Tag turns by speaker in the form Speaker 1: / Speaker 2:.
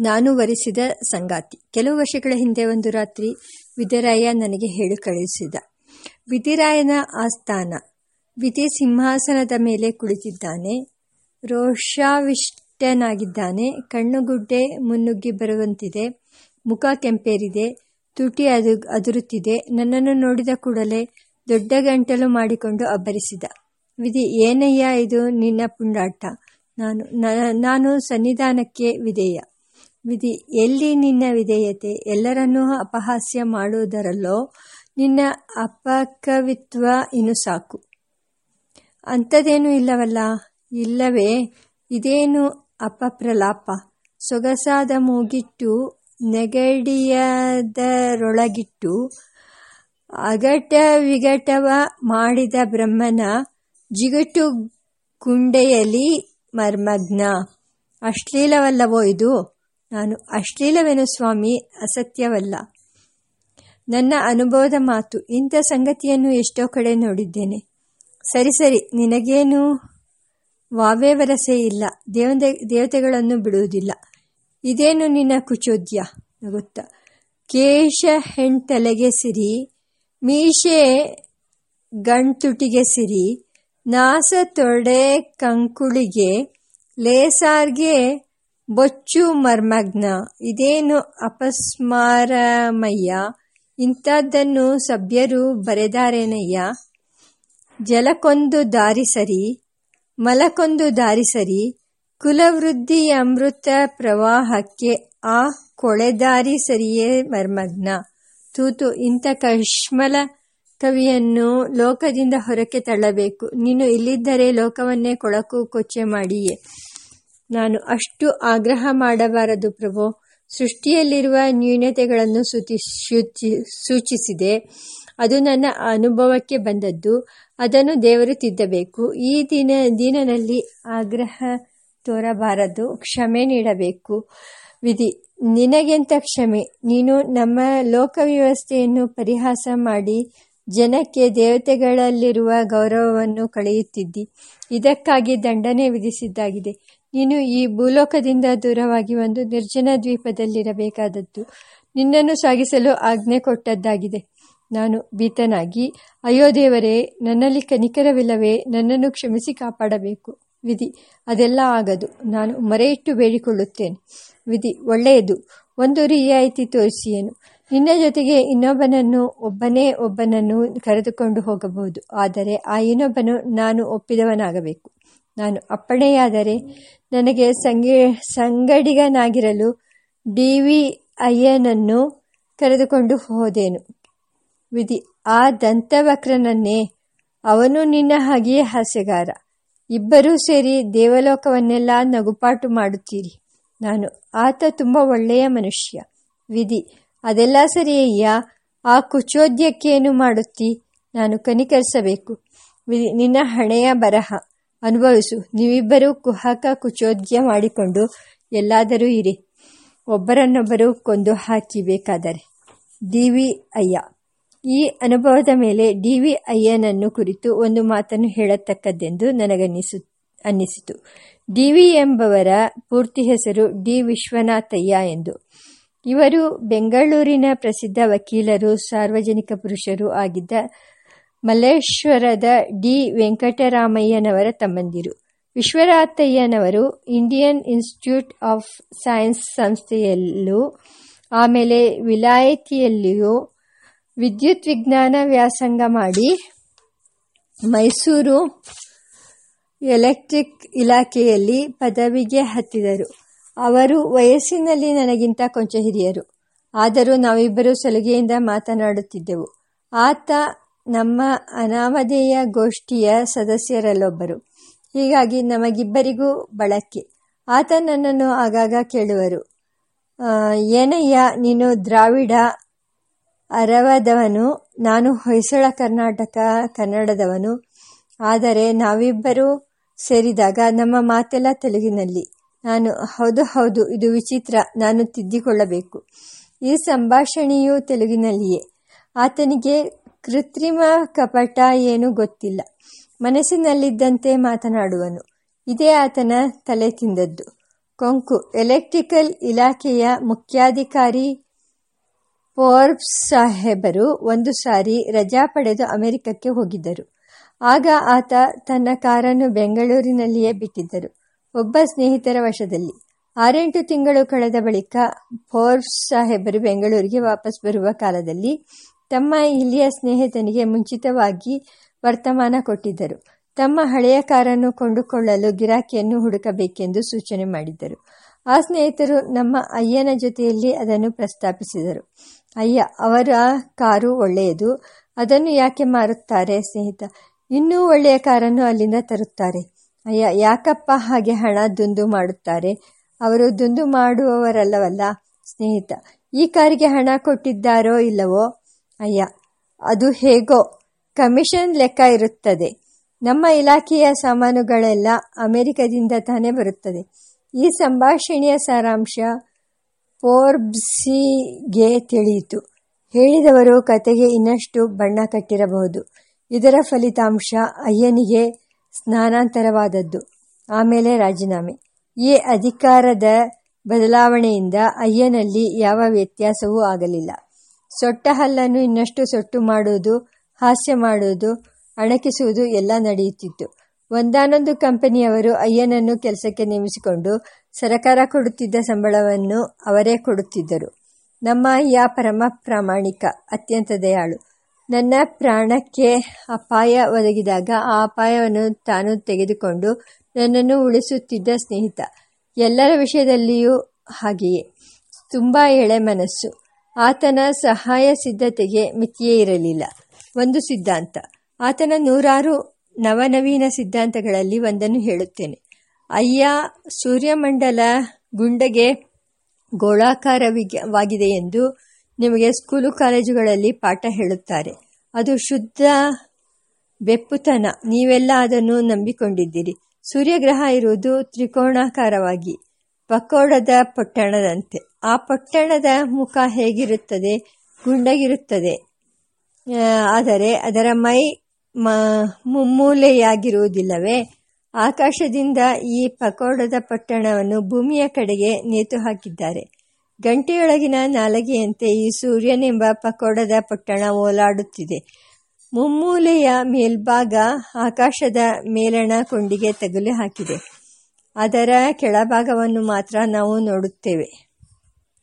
Speaker 1: ನಾನು ವರಿಸಿದ ಸಂಗಾತಿ. ಕೆಲವು ವರ್ಷಗಳ ಹಿಂದೆ ಒಂದು ರಾತ್ರಿ ವಿದಿರಾಯ ನನಗೆ ಹೇಳಿ ಕಳುಹಿಸಿದ. ವಿದಿರಾಯನ ಆಸ್ಥಾನ. ವಿಧಿ ಸಿಂಹಾಸನದ ಮೇಲೆ ಕುಳಿತಿದ್ದಾನೆ. ರೋಷಾವಿಷ್ಟನಾಗಿದ್ದಾನೆ. ಕಣ್ಣುಗುಡ್ಡೆ ಮುನ್ನುಗ್ಗಿ ಬರುವಂತಿದೆ. ಮುಖ ಕೆಂಪೇರಿದೆ. ತುಟಿ ಅದು, ಅದುರುತ್ತಿದೆ. ನನ್ನನ್ನು ನೋಡಿದ ಕೂಡಲೇ ದೊಡ್ಡ ಗಂಟಲು ಮಾಡಿಕೊಂಡು ಅಬ್ಬರಿಸಿದ. ವಿಧಿ ಏನಯ್ಯ ಇದು ನಿನ್ನ ಪುಂಡಾಟ? ನಾನು ನಾನು ಸನ್ನಿಧಾನಕ್ಕೆ ವಿಧೇಯ. ವಿಧಿ, ಎಲ್ಲಿ ನಿನ್ನ ವಿಧೇಯತೆ? ಎಲ್ಲರನ್ನೂ ಅಪಹಾಸ್ಯ ಮಾಡುವುದರಲ್ಲೋ ನಿನ್ನ ಅಪಕವಿತ್ವ ಇನ್ನು ಸಾಕು. ಅಂಥದ್ದೇನೂ ಇಲ್ಲವಲ್ಲ? ಇಲ್ಲವೇ, ಇದೇನು ಅಪಪ್ರಲಾಪ? ಸೊಗಸಾದ ಮೂಗಿಟ್ಟು, ನೆಗಡಿಯದರೊಳಗಿಟ್ಟು ಅಗಟ ವಿಘಟವ ಮಾಡಿದ ಬ್ರಹ್ಮನ ಜಿಗಟು ಗುಂಡೆಯಲ್ಲಿ ಮರ್ಮಗ್ನ. ಅಶ್ಲೀಲವಲ್ಲವೋ ಇದು? ನಾನು ಅಶ್ಲೀಲವೇನು ಸ್ವಾಮಿ, ಅಸತ್ಯವಲ್ಲ. ನನ್ನ ಅನುಭವದ ಮಾತು, ಇಂಥ ಸಂಗತಿಯನ್ನು ಎಷ್ಟೋ ಕಡೆ ನೋಡಿದ್ದೇನೆ. ಸರಿ ಸರಿ, ನಿನಗೇನು ವಾವೇ ವರಸೆ ಇಲ್ಲ. ದೇವತೆ, ದೇವತೆಗಳನ್ನು ಬಿಡುವುದಿಲ್ಲ. ಇದೇನು ನಿನ್ನ ಕುಚೋದ್ಯ? ನಗುತ್ತ. ಕೇಶ ಹೆಣ್ತಲೆಗೆ ಸಿರಿ, ಮೀಶೆ ಗಂಟುಟಿಗೆ ಸಿರಿ, ನಾಸ ತೊಡೆ ಕಂಕುಳಿಗೆ, ಲೇಸಾರ್ಗೆ ಬೊಚ್ಚು ಮರ್ಮಗ್ನ. ಇದೇನು ಅಪಸ್ಮಾರಮಯ್ಯ? ಇಂಥದ್ದನ್ನು ಸಭ್ಯರು ಬರೆದಾರೇನಯ್ಯ? ಜಲಕೊಂದು ದಾರಿ ಸರಿ, ಮಲಕೊಂದು ದಾರಿ ಸರಿ, ಕುಲವೃದ್ಧಿ ಅಮೃತ ಪ್ರವಾಹಕ್ಕೆ ಆ ಕೊಳೆದಾರಿ ಸರಿಯೇ ಮರ್ಮಗ್ನ. ತೂತು ಇಂಥ ಕಶ್ಮಲ ಕವಿಯನ್ನು ಲೋಕದಿಂದ ಹೊರಕ್ಕೆ ತಳ್ಳಬೇಕು. ನೀನು ಇಲ್ಲಿದ್ದರೆ ಲೋಕವನ್ನೇ ಕೊಳಕು ಕೊಚ್ಚೆ ಮಾಡಿಯೇ. ನಾನು ಅಷ್ಟು ಆಗ್ರಹ ಮಾಡಬಾರದು ಪ್ರಭೋ. ಸೃಷ್ಟಿಯಲ್ಲಿರುವ ನ್ಯೂನತೆಗಳನ್ನು ಸೂಚಿ ಸೂಚಿಸಿದೆ. ಅದು ನನ್ನ ಅನುಭವಕ್ಕೆ ಬಂದದ್ದು. ಅದನ್ನು ದೇವರು ತಿದ್ದಬೇಕು. ಈ ದಿನ ದಿನನಲ್ಲಿ ಆಗ್ರಹ ತೋರಬಾರದು. ಕ್ಷಮೆ ನೀಡಬೇಕು. ವಿಧಿ, ನಿನಗೆಂತ ಕ್ಷಮೆ? ನೀನು ನಮ್ಮ ಲೋಕ ವ್ಯವಸ್ಥೆಯನ್ನು ಪರಿಹಾಸ ಮಾಡಿ ಜನಕ್ಕೆ ದೇವತೆಗಳಲ್ಲಿರುವ ಗೌರವವನ್ನು ಕಳೆಯುತ್ತಿದ್ದಿ. ಇದಕ್ಕಾಗಿ ದಂಡನೆ ವಿಧಿಸಿದ್ದಾಗಿದೆ. ನೀನು ಈ ಭೂಲೋಕದಿಂದ ದೂರವಾಗಿ ಒಂದು ನಿರ್ಜನ ದ್ವೀಪದಲ್ಲಿರಬೇಕಾದದ್ದು. ನಿನ್ನನ್ನು ಸಾಗಿಸಲು ಆಜ್ಞೆ ಕೊಟ್ಟದ್ದಾಗಿದೆ. ನಾನು ಭೀತನಾಗಿ, ಅಯ್ಯೋ ದೇವರೇ, ನನ್ನಲ್ಲಿ ಕನಿಕರವಿಲ್ಲವೇ, ನನ್ನನ್ನು ಕ್ಷಮಿಸಿ ಕಾಪಾಡಬೇಕು. ವಿಧಿ, ಅದೆಲ್ಲ ಆಗದು. ನಾನು ಮರೆಯಿಟ್ಟು ಬೇಡಿಕೊಳ್ಳುತ್ತೇನೆ. ವಿಧಿ, ಒಳ್ಳೆಯದು. ಒಂದು ರಿಯಾಯಿತಿ ತೋರಿಸಿಯೇನು? ನಿನ್ನ ಜೊತೆಗೆ ಇನ್ನೊಬ್ಬನನ್ನು, ಒಬ್ಬನೇ ಒಬ್ಬನನ್ನು ಕರೆದುಕೊಂಡು ಹೋಗಬಹುದು. ಆದರೆ ಆ ಇನ್ನೊಬ್ಬನು ನಾನು ಒಪ್ಪಿದವನಾಗಬೇಕು. ನಾನು ಅಪ್ಪಣೆಯಾದರೆ ನನಗೆ ಸಂಗಿ, ಸಂಗಡಿಗನಾಗಿರಲು ಡಿ ವಿ ಅಯ್ಯನನ್ನು ಕರೆದುಕೊಂಡು ಹೋದೆನು. ವಿಧಿ, ಆ ದಂತವಕ್ರನನ್ನೇ ಅವನು ನಿನ್ನ ಹಾಗೆಯೇ ಹಾಸ್ಯಗಾರ. ಇಬ್ಬರೂ ಸೇರಿ ದೇವಲೋಕವನ್ನೆಲ್ಲ ನಗುಪಾಟು ಮಾಡುತ್ತೀರಿ. ನಾನು ಆತ ತುಂಬ ಒಳ್ಳೆಯ ಮನುಷ್ಯ. ವಿಧಿ, ಅದೆಲ್ಲ ಸರಿಯಯ್ಯ. ಆ ಕುಚೋದ್ಯಕ್ಕೇನು ಮಾಡುತ್ತಿ? ನಾನು ಕನಿಕರಿಸಬೇಕು. ವಿಧಿ, ನಿನ್ನ ಹಣೆಯ ಬರಹ. ಅನುಭವಿಸು. ನೀವಿಬ್ಬರೂ ಕುಹಕ ಕುಚೋದ್ಯ ಮಾಡಿಕೊಂಡು ಎಲ್ಲಾದರೂ ಇರಿ. ಒಬ್ಬರನ್ನೊಬ್ಬರು ಕೊಂದು ಹಾಕಿಬೇಕಾದರೆ. ಡಿ ವಿ ಅಯ್ಯ. ಈ ಅನುಭವದ ಮೇಲೆ ಡಿ ವಿ ಅಯ್ಯನನ್ನು ಕುರಿತು ಒಂದು ಮಾತನ್ನು ಹೇಳತಕ್ಕದ್ದೆಂದು ನನಗನ್ನಿಸು, ಅನ್ನಿಸಿತು. ಡಿ ವಿ ಎಂಬವರ ಪೂರ್ತಿ ಹೆಸರು ಡಿ ವಿಶ್ವನಾಥಯ್ಯ ಎಂದು. ಇವರು ಬೆಂಗಳೂರಿನ ಪ್ರಸಿದ್ಧ ವಕೀಲರು, ಸಾರ್ವಜನಿಕ ಪುರುಷರು ಆಗಿದ್ದ ಮಲ್ಲೇಶ್ವರದ ಡಿ. ವೆಂಕಟರಾಮಯ್ಯನವರ ತಮ್ಮಂದಿರು. ವಿಶ್ವನಾಥಯ್ಯನವರು ಇಂಡಿಯನ್ ಇನ್ಸ್ಟಿಟ್ಯೂಟ್ ಆಫ್ ಸೈನ್ಸ್ ಸಂಸ್ಥೆಯಲ್ಲೂ, ಆಮೇಲೆ ವಿಲಾಯತಿಯಲ್ಲಿಯೂ ವಿದ್ಯುತ್ ವಿಜ್ಞಾನ ವ್ಯಾಸಂಗ ಮಾಡಿ ಮೈಸೂರು ಎಲೆಕ್ಟ್ರಿಕ್ ಇಲಾಖೆಯಲ್ಲಿ ಪದವಿಗೆ ಹತ್ತಿದರು. ಅವರು ವಯಸ್ಸಿನಲ್ಲಿ ನನಗಿಂತ ಕೊಂಚ ಹಿರಿಯರು. ಆದರೂ ನಾವಿಬ್ಬರು ಸಲುಗೆಯಿಂದ ಮಾತನಾಡುತ್ತಿದ್ದೆವು. ಆತ ನಮ್ಮ ಅನಾಮಧೇಯ ಗೋಷ್ಠಿಯ ಸದಸ್ಯರಲ್ಲೊಬ್ಬರು. ಹೀಗಾಗಿ ನಮಗಿಬ್ಬರಿಗೂ ಬಳಕೆ. ಆತ ನನ್ನನ್ನು ಆಗಾಗ ಕೇಳುವರು. ಏನಯ್ಯ, ನೀನು ದ್ರಾವಿಡ, ಅರವದವನು, ನಾನು ಹೊಯ್ಸಳ ಕರ್ನಾಟಕ, ಕನ್ನಡದವನು. ಆದರೆ ನಾವಿಬ್ಬರು ಸೇರಿದಾಗ ನಮ್ಮ ಮಾತೆಲ್ಲ ತೆಲುಗಿನಲ್ಲಿ. ನಾನು, ಹೌದು ಹೌದು, ಇದು ವಿಚಿತ್ರ, ನಾನು ತಿದ್ದಿಕೊಳ್ಳಬೇಕು. ಈ ಸಂಭಾಷಣೆಯು ತೆಲುಗಿನಲ್ಲಿಯೇ. ಆತನಿಗೆ ಕೃತ್ರಿಮ ಕಪಟ ಏನೂ ಗೊತ್ತಿಲ್ಲ. ಮನಸ್ಸಿನಲ್ಲಿದ್ದಂತೆ ಮಾತನಾಡುವನು. ಇದೇ ಆತನ ತಲೆ ತಿಂದದ್ದು. ಕೊಂಕು, ಎಲೆಕ್ಟ್ರಿಕಲ್ ಇಲಾಖೆಯ ಮುಖ್ಯಾಧಿಕಾರಿ ಫೋರ್ಬ್ಸ್ ಸಾಹೇಬರು ಒಂದು ಸಾರಿ ರಜಾ ಪಡೆದು ಅಮೆರಿಕಕ್ಕೆ ಹೋಗಿದ್ದರು. ಆಗ ಆತ ತನ್ನ ಕಾರನ್ನು ಬೆಂಗಳೂರಿನಲ್ಲಿಯೇ ಬಿಟ್ಟಿದ್ದರು, ಒಬ್ಬ ಸ್ನೇಹಿತರ ವಶದಲ್ಲಿ. ಆರೆಂಟು ತಿಂಗಳು ಕಳೆದ ಬಳಿಕ ಫೋರ್ಬ್ಸ್ ಸಾಹೇಬರು ಬೆಂಗಳೂರಿಗೆ ವಾಪಸ್ ಬರುವ ಕಾಲದಲ್ಲಿ ತಮ್ಮ ಇಲ್ಲಿಯ ಸ್ನೇಹಿತನಿಗೆ ಮುಂಚಿತವಾಗಿ ವರ್ತಮಾನ ಕೊಟ್ಟಿದ್ದರು. ತಮ್ಮ ಹಳೆಯ ಕಾರನ್ನು ಕೊಂಡುಕೊಳ್ಳಲು ಗಿರಾಕಿಯನ್ನು ಹುಡುಕಬೇಕೆಂದು ಸೂಚನೆ ಮಾಡಿದ್ದರು. ಆ ಸ್ನೇಹಿತರು ನಮ್ಮ ಅಯ್ಯನ ಜೊತೆಯಲ್ಲಿ ಅದನ್ನು ಪ್ರಸ್ತಾಪಿಸಿದರು. ಅಯ್ಯ, ಅವರ ಕಾರು ಒಳ್ಳೆಯದು. ಅದನ್ನು ಯಾಕೆ ಮಾರುತ್ತಾರೆ ಸ್ನೇಹಿತ? ಇನ್ನೂ ಒಳ್ಳೆಯ ಕಾರನ್ನು ಅಲ್ಲಿಂದ ತರುತ್ತಾರೆ. ಅಯ್ಯ, ಯಾಕಪ್ಪ ಹಾಗೆ ಹಣ ದುಂದು ಮಾಡುತ್ತಾರೆ? ಅವರು ದುಂದು ಮಾಡುವವರಲ್ಲವಲ್ಲ ಸ್ನೇಹಿತ. ಈ ಕಾರಿಗೆ ಹಣ ಕೊಟ್ಟಿದ್ದಾರೋ ಇಲ್ಲವೋ? ಅಯ್ಯ, ಅದು ಹೇಗೋ ಕಮಿಷನ್ ಲೆಕ್ಕ ಇರುತ್ತದೆ. ನಮ್ಮ ಇಲಾಖೆಯ ಸಾಮಾನುಗಳೆಲ್ಲ ಅಮೆರಿಕದಿಂದ ತಾನೇ ಬರುತ್ತದೆ. ಈ ಸಂಭಾಷಣೆಯ ಸಾರಾಂಶ ಫೋರ್ಬ್ಸಿಗೆ ತಿಳಿಯಿತು. ಹೇಳಿದವರು ಕತೆಗೆ ಇನ್ನಷ್ಟು ಬಣ್ಣ ಕಟ್ಟಿರಬಹುದು. ಇದರ ಫಲಿತಾಂಶ ಅಯ್ಯನಿಗೆ ಸ್ನಾನಾಂತರವಾದದ್ದು. ಆಮೇಲೆ ರಾಜೀನಾಮೆ. ಈ ಅಧಿಕಾರದ ಬದಲಾವಣೆಯಿಂದ ಅಯ್ಯನಲ್ಲಿ ಯಾವ ವ್ಯತ್ಯಾಸವೂ ಆಗಲಿಲ್ಲ. ಸೊಟ್ಟ ಹಲ್ಲನ್ನು ಇನ್ನಷ್ಟು ಸೊಟ್ಟು ಮಾಡುವುದು, ಹಾಸ್ಯ ಮಾಡುವುದು, ಅಣಕಿಸುವುದು ಎಲ್ಲ ನಡೆಯುತ್ತಿತ್ತು. ಒಂದಾನೊಂದು ಕಂಪನಿಯವರು ಅಯ್ಯನನ್ನು ಕೆಲಸಕ್ಕೆ ನೇಮಿಸಿಕೊಂಡು ಸರಕಾರ ಕೊಡುತ್ತಿದ್ದ ಸಂಬಳವನ್ನು ಅವರೇ ಕೊಡುತ್ತಿದ್ದರು. ನಮ್ಮ ಅಯ್ಯ ಪರಮ ಪ್ರಾಮಾಣಿಕ, ಅತ್ಯಂತ ದಯಾಳು. ನನ್ನ ಪ್ರಾಣಕ್ಕೆ ಅಪಾಯ ಒದಗಿದಾಗ ಆ ಅಪಾಯವನ್ನು ತಾನು ತೆಗೆದುಕೊಂಡು ನನ್ನನ್ನು ಉಳಿಸುತ್ತಿದ್ದ ಸ್ನೇಹಿತ. ಎಲ್ಲರ ವಿಷಯದಲ್ಲಿಯೂ ಹಾಗೆಯೇ. ತುಂಬ ಎಳೆ ಮನಸ್ಸು. ಆತನ ಸಹಾಯ ಸಿದ್ಧತೆಗೆ ಮಿತಿಯೇ ಇರಲಿಲ್ಲ. ಒಂದು ಸಿದ್ಧಾಂತ. ಆತನ ನೂರಾರು ನವನವೀನ ಸಿದ್ಧಾಂತಗಳಲ್ಲಿ ಒಂದನ್ನು ಹೇಳುತ್ತೇನೆ. ಅಯ್ಯ, ಸೂರ್ಯಮಂಡಲ ಗುಂಡಗೆ ಗೋಳಾಕಾರವಾಗಿದೆ ಎಂದು ನಿಮಗೆ ಸ್ಕೂಲು ಕಾಲೇಜುಗಳಲ್ಲಿ ಪಾಠ ಹೇಳುತ್ತಾರೆ. ಅದು ಶುದ್ಧ ಬೆಪ್ಪುತನ. ನೀವೆಲ್ಲ ಅದನ್ನು ನಂಬಿಕೊಂಡಿದ್ದೀರಿ. ಸೂರ್ಯಗ್ರಹ ಇರುವುದು ತ್ರಿಕೋಣಾಕಾರವಾಗಿ, ಪಕೋಡದ ಪೊಟ್ಟಣದಂತೆ. ಆ ಪಟ್ಟಣದ ಮುಖ ಹೇಗಿರುತ್ತದೆ? ಗುಂಡಗಿರುತ್ತದೆ. ಆದರೆ ಅದರ ಮೈ ಮುಮ್ಮೂಲೆಯಾಗಿರುವುದಿಲ್ಲವೇ? ಆಕಾಶದಿಂದ ಈ ಪಕೋಡದ ಪಟ್ಟಣವನ್ನು ಭೂಮಿಯ ಕಡೆಗೆ ನೇತು ಹಾಕಿದ್ದಾರೆ. ಗಂಟೆಯೊಳಗಿನ ನಾಲಗೆಯಂತೆ ಈ ಸೂರ್ಯನೆಂಬ ಪಕೋಡದ ಪಟ್ಟಣ ಓಲಾಡುತ್ತಿದೆ. ಮುಮ್ಮೂಲೆಯ ಮೇಲ್ಭಾಗ ಆಕಾಶದ ಮೇಲಣ ಕೊಂಡಿಗೆ ತಗುಲಿ ಹಾಕಿದೆ ಅದರ ಕೆಳಭಾಗವನ್ನು ಮಾತ್ರ ನಾವು ನೋಡುತ್ತೇವೆ.